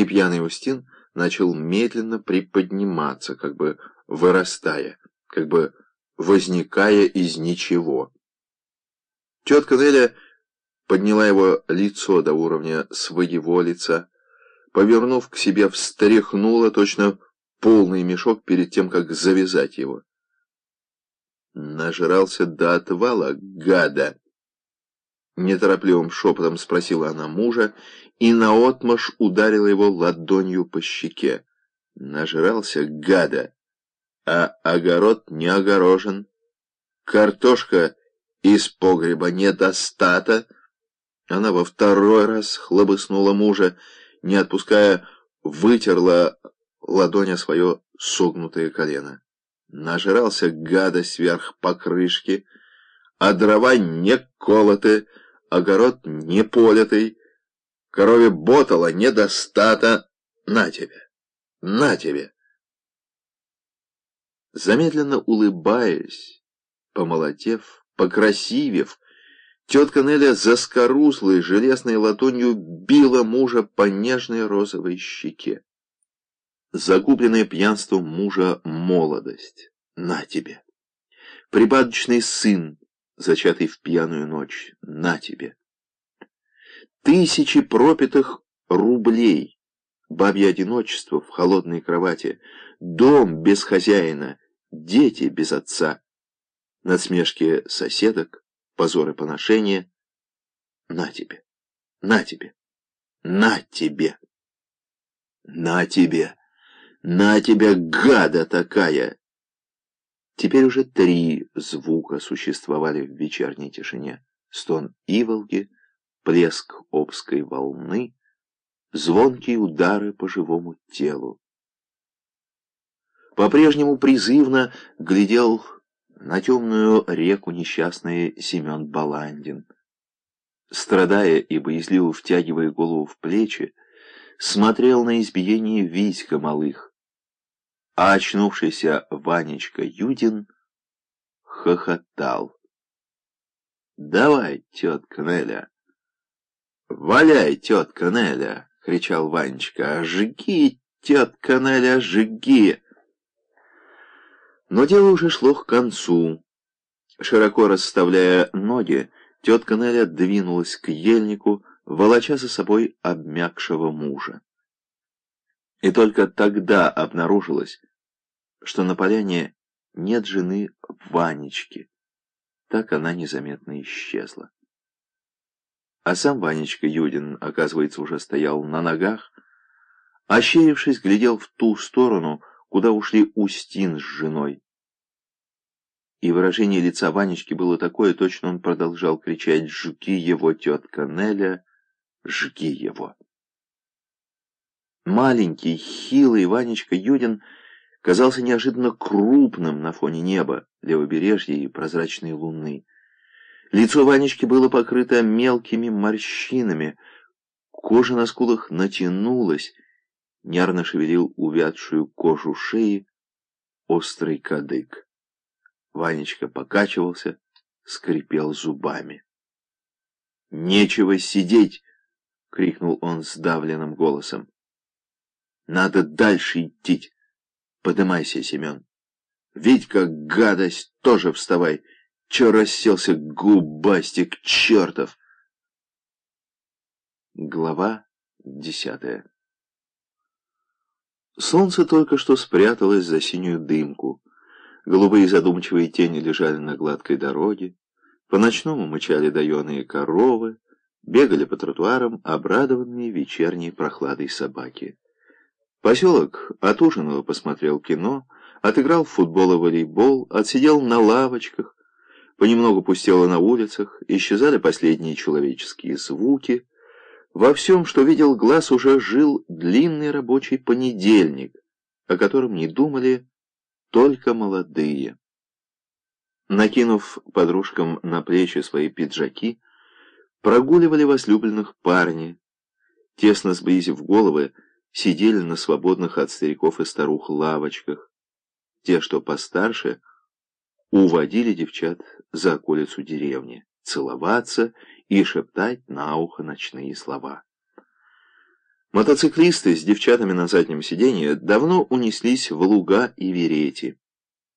и пьяный Устин начал медленно приподниматься, как бы вырастая, как бы возникая из ничего. Тетка Неля подняла его лицо до уровня своего лица, повернув к себе, встряхнула точно полный мешок перед тем, как завязать его. Нажрался до отвала, гада! Неторопливым шепотом спросила она мужа и наотмашь ударила его ладонью по щеке. Нажрался, гада! А огород не огорожен. Картошка из погреба недостата. Она во второй раз хлобыснула мужа, не отпуская, вытерла ладонь свое согнутое колено. Нажрался гада сверх покрышки, а дрова не колоты, огород не политый, корове ботала недостата. На тебе, на тебе. Замедленно улыбаясь, помолотев, покрасивев, тетка Неля заскорузлой железной ладонью била мужа по нежной розовой щеке. Закупленная пьянством мужа молодость. На тебе. Припадочный сын, зачатый в пьяную ночь. На тебе. Тысячи пропитых рублей. Бабье одиночество в холодной кровати. Дом без хозяина. Дети без отца. Насмешки соседок. Позоры поношения. На тебе. На тебе. На тебе. На тебе. На тебя, гада такая! Теперь уже три звука существовали в вечерней тишине. Стон иволги, плеск обской волны, звонкие удары по живому телу. По-прежнему призывно глядел на темную реку несчастный Семен Баландин. Страдая и боязливо втягивая голову в плечи, смотрел на избиение Витька малых, а очнувшийся Ванечка Юдин хохотал. «Давай, тетка Неля!» «Валяй, тетка Неля!» — кричал Ванечка. «Жги, тетка Неля, жги!» Но дело уже шло к концу. Широко расставляя ноги, тетка Неля двинулась к ельнику, волоча за собой обмякшего мужа. И только тогда обнаружилось, что на поляне нет жены Ванечки. Так она незаметно исчезла. А сам Ванечка Юдин, оказывается, уже стоял на ногах, ощерившись, глядел в ту сторону, куда ушли Устин с женой. И выражение лица Ванечки было такое, точно он продолжал кричать «Жги его, тетка Неля, жги его!» Маленький, хилый Ванечка Юдин — казался неожиданно крупным на фоне неба, левобережья и прозрачной луны. Лицо Ванечки было покрыто мелкими морщинами, кожа на скулах натянулась, нервно шевелил увядшую кожу шеи острый кадык. Ванечка покачивался, скрипел зубами. «Нечего сидеть!» — крикнул он сдавленным голосом. «Надо дальше идти!» Подымайся, Семен. Витька, гадость, тоже вставай. Че расселся, губастик чертов? Глава десятая Солнце только что спряталось за синюю дымку. Голубые задумчивые тени лежали на гладкой дороге. По-ночному мычали доеные коровы, бегали по тротуарам обрадованные вечерней прохладой собаки. Поселок отужинал, посмотрел кино, отыграл в футбол и волейбол, отсидел на лавочках, понемногу пустело на улицах, исчезали последние человеческие звуки. Во всем, что видел глаз, уже жил длинный рабочий понедельник, о котором не думали только молодые. Накинув подружкам на плечи свои пиджаки, прогуливали возлюбленных парни, тесно сблизив головы, сидели на свободных от стариков и старух лавочках. Те, что постарше, уводили девчат за околицу деревни, целоваться и шептать на ухо ночные слова. Мотоциклисты с девчатами на заднем сиденье давно унеслись в луга и верети.